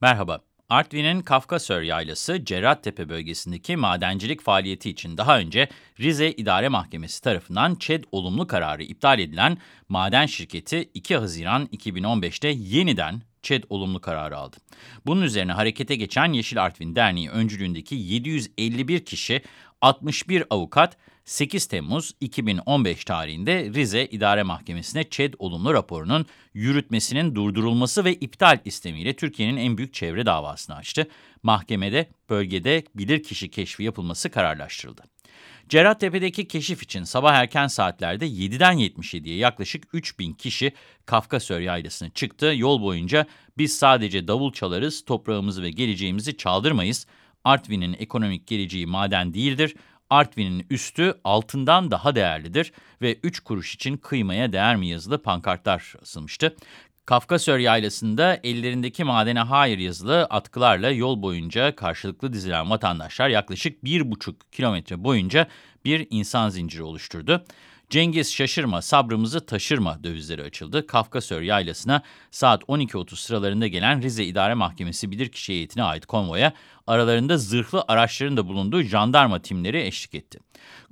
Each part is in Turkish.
Merhaba. Artvin'in Kafkasör Yaylası, Cerrahtepe bölgesindeki madencilik faaliyeti için daha önce Rize İdare Mahkemesi tarafından ÇED olumlu kararı iptal edilen maden şirketi 2 Haziran 2015'te yeniden ÇED olumlu kararı aldı. Bunun üzerine harekete geçen Yeşil Artvin Derneği öncülüğündeki 751 kişi, 61 avukat, 8 Temmuz 2015 tarihinde Rize İdare Mahkemesi'ne ÇED olumlu raporunun yürütmesinin durdurulması ve iptal istemiyle Türkiye'nin en büyük çevre davasını açtı. Mahkemede bölgede bilirkişi keşfi yapılması kararlaştırıldı. Cerrahtepe'deki keşif için sabah erken saatlerde 7'den 77'ye yaklaşık 3000 kişi Kafkasör Yaylası'na çıktı. Yol boyunca biz sadece davul çalarız, toprağımızı ve geleceğimizi çaldırmayız. Artvin'in ekonomik geleceği maden değildir. Artvin'in üstü altından daha değerlidir ve 3 kuruş için kıymaya değer mi yazılı pankartlar asılmıştı. Kafkasör Yaylası'nda ellerindeki madene hayır yazılı atkılarla yol boyunca karşılıklı dizilen vatandaşlar yaklaşık 1,5 kilometre boyunca bir insan zinciri oluşturdu. Cengiz şaşırma, sabrımızı taşırma dövizleri açıldı. Kafkasör Yaylası'na saat 12.30 sıralarında gelen Rize İdare Mahkemesi bilirkişi heyetine ait konvoya aralarında zırhlı araçların da bulunduğu jandarma timleri eşlik etti.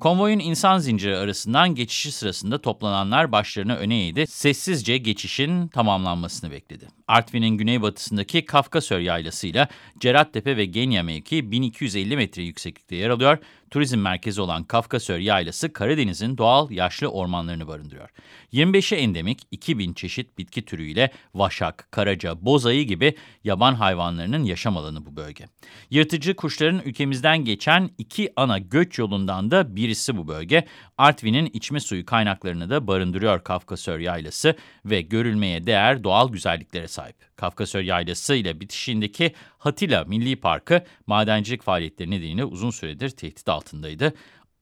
Konvoyun insan zinciri arasından geçişi sırasında toplananlar başlarını öne eğdi. Sessizce geçişin tamamlanmasını bekledi. Artvin'in güneybatısındaki Kafkasör Yaylası'yla Cerattepe ve Genya mevki 1250 metre yükseklikte yer alıyor. Turizm merkezi olan Kafkasör Yaylası Karadeniz'in doğal yaşlı ormanlarını barındırıyor. 25'e endemik 2000 çeşit bitki türüyle vaşak, karaca, bozayı gibi yaban hayvanlarının yaşam alanı bu bölge. Yırtıcı kuşların ülkemizden geçen iki ana göç yolundan da birisi bu bölge. Artvin'in içme suyu kaynaklarını da barındırıyor Kafkasör Yaylası ve görülmeye değer doğal güzelliklere sahip. Kafkasör Yaylası ile bitişindeki Hatila Milli Parkı madencilik faaliyetleri nedeniyle uzun süredir tehdit altındaydı.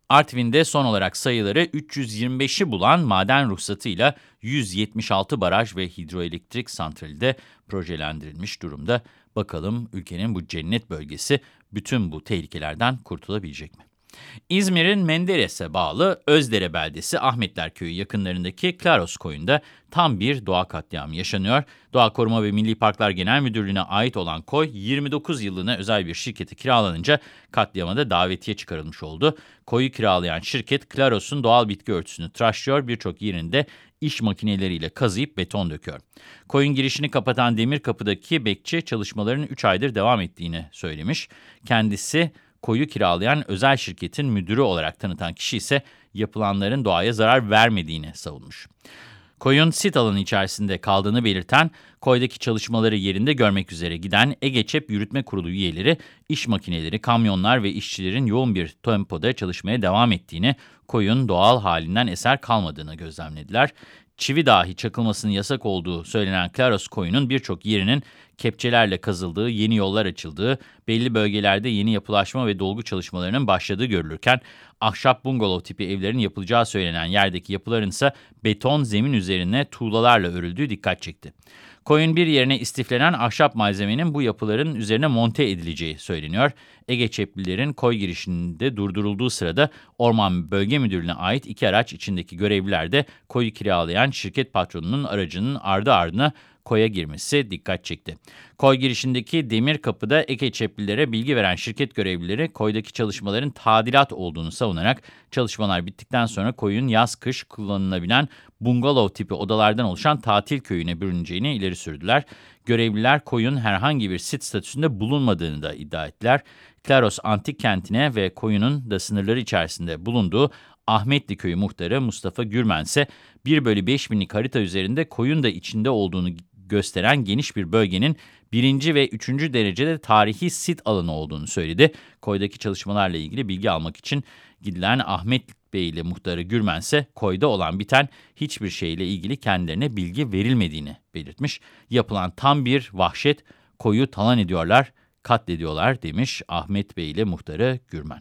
Artvin'de son olarak sayıları 325'i bulan maden ruhsatıyla 176 baraj ve hidroelektrik santrali de projelendirilmiş durumda. Bakalım ülkenin bu cennet bölgesi bütün bu tehlikelerden kurtulabilecek mi? İzmir'in Menderes'e bağlı Özdere beldesi Ahmetler Köyü yakınlarındaki Klaros koyunda tam bir doğa katliamı yaşanıyor. Doğa Koruma ve Milli Parklar Genel Müdürlüğü'ne ait olan koy 29 yıllığına özel bir şirkete kiralanınca katliamada davetiye çıkarılmış oldu. Koyu kiralayan şirket Klaros'un doğal bitki örtüsünü tıraşlıyor birçok yerinde iş makineleriyle kazıyıp beton döküyor. Koyun girişini kapatan demir kapıdaki bekçi çalışmaların 3 aydır devam ettiğini söylemiş. Kendisi koyu kiralayan özel şirketin müdürü olarak tanıtan kişi ise yapılanların doğaya zarar vermediğini savunmuş. Koyun sit alanı içerisinde kaldığını belirten, koydaki çalışmaları yerinde görmek üzere giden Ege Çep Yürütme Kurulu üyeleri, iş makineleri, kamyonlar ve işçilerin yoğun bir tempoda çalışmaya devam ettiğini, koyun doğal halinden eser kalmadığını gözlemlediler çivi dahi çakılmasının yasak olduğu söylenen Klaros koyunun birçok yerinin kepçelerle kazıldığı, yeni yollar açıldığı, belli bölgelerde yeni yapılaşma ve dolgu çalışmalarının başladığı görülürken, ahşap bungalov tipi evlerin yapılacağı söylenen yerdeki yapıların ise beton zemin üzerine tuğlalarla örüldüğü dikkat çekti. Koyun bir yerine istiflenen ahşap malzemenin bu yapıların üzerine monte edileceği söyleniyor. Ege Çeplilerin koy girişinde durdurulduğu sırada Orman Bölge Müdürlüğü'ne ait iki araç içindeki görevliler de koyu kiralayan şirket patronunun aracının ardı ardına koya girmesi dikkat çekti. Koy girişindeki demir kapıda Eke Çeplilere bilgi veren şirket görevlileri koydaki çalışmaların tadilat olduğunu savunarak çalışmalar bittikten sonra koyun yaz-kış kullanılabilen bungalov tipi odalardan oluşan tatil köyüne bürüneceğini ileri sürdüler. Görevliler koyun herhangi bir sit statüsünde bulunmadığını da iddia ettiler. Klaros antik kentine ve koyunun da sınırları içerisinde bulunduğu Ahmetli Köyü muhtarı Mustafa Gürmen ise 1 bölü 5 binlik harita üzerinde koyun da içinde olduğunu gösteren geniş bir bölgenin birinci ve üçüncü derecede tarihi sit alanı olduğunu söyledi. Koydaki çalışmalarla ilgili bilgi almak için gidilen Ahmet Bey ile muhtarı Gürmen ise koyda olan biten hiçbir şeyle ilgili kendilerine bilgi verilmediğini belirtmiş. Yapılan tam bir vahşet koyu talan ediyorlar, katlediyorlar demiş Ahmet Bey ile muhtarı Gürmen.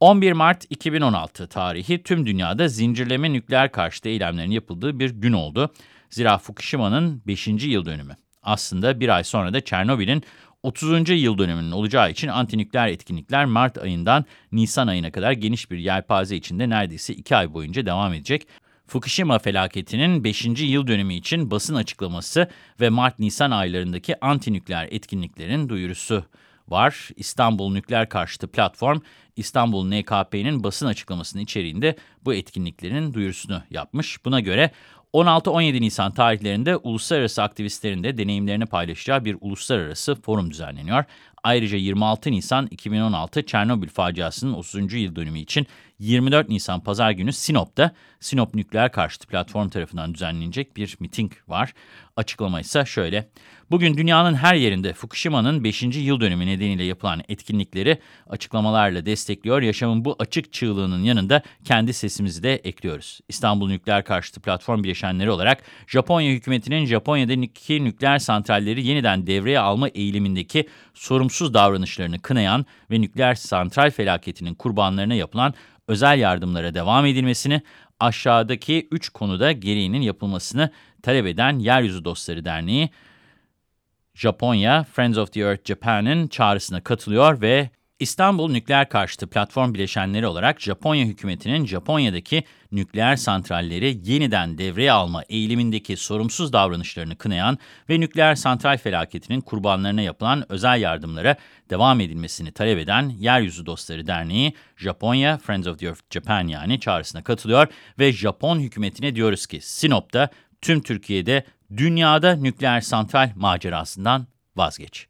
11 Mart 2016 tarihi tüm dünyada zincirleme nükleer karşıtı eylemlerin yapıldığı bir gün oldu. Zira Fukushima'nın 5. yıl dönümü. Aslında bir ay sonra da Çernobil'in 30. yıl dönümünün olacağı için antinükleer etkinlikler Mart ayından Nisan ayına kadar geniş bir yelpaze içinde neredeyse 2 ay boyunca devam edecek. Fukushima felaketinin 5. yıl dönümü için basın açıklaması ve Mart-Nisan aylarındaki antinükleer etkinliklerin duyurusu var. İstanbul Nükleer Karşıtı Platform, İstanbul NKP'nin basın açıklamasının içeriğinde bu etkinliklerin duyurusunu yapmış. Buna göre 16-17 Nisan tarihlerinde uluslararası aktivistlerin de deneyimlerini paylaşacağı bir uluslararası forum düzenleniyor. Ayrıca 26 Nisan 2016 Çernobil faciasının 30. yıl dönümü için 24 Nisan pazar günü Sinop'ta Sinop Nükleer Karşıtı Platform tarafından düzenlenecek bir miting var. Açıklama ise şöyle. Bugün dünyanın her yerinde Fukushima'nın 5. yıl dönümü nedeniyle yapılan etkinlikleri açıklamalarla destekliyor. Yaşamın bu açık çığlığının yanında kendi sesimizi de ekliyoruz. İstanbul Nükleer Karşıtı Platform bileşenleri olarak Japonya hükümetinin Japonya'daki nükleer santralleri yeniden devreye alma eğilimindeki sorumsuz davranışlarını kınayan ve nükleer santral felaketinin kurbanlarına yapılan özel yardımlara devam edilmesini, aşağıdaki 3 konuda gereğinin yapılmasını talep eden Yeryüzü Dostları Derneği, Japonya, Friends of the Earth Japan'ın çağrısına katılıyor ve İstanbul Nükleer Karşıtı Platform bileşenleri olarak Japonya hükümetinin Japonya'daki nükleer santralleri yeniden devreye alma eğilimindeki sorumsuz davranışlarını kınayan ve nükleer santral felaketinin kurbanlarına yapılan özel yardımlara devam edilmesini talep eden Yeryüzü Dostları Derneği, Japonya, Friends of the Earth Japan yani çağrısına katılıyor ve Japon hükümetine diyoruz ki Sinop'ta, tüm Türkiye'de, dünyada nükleer santral macerasından vazgeç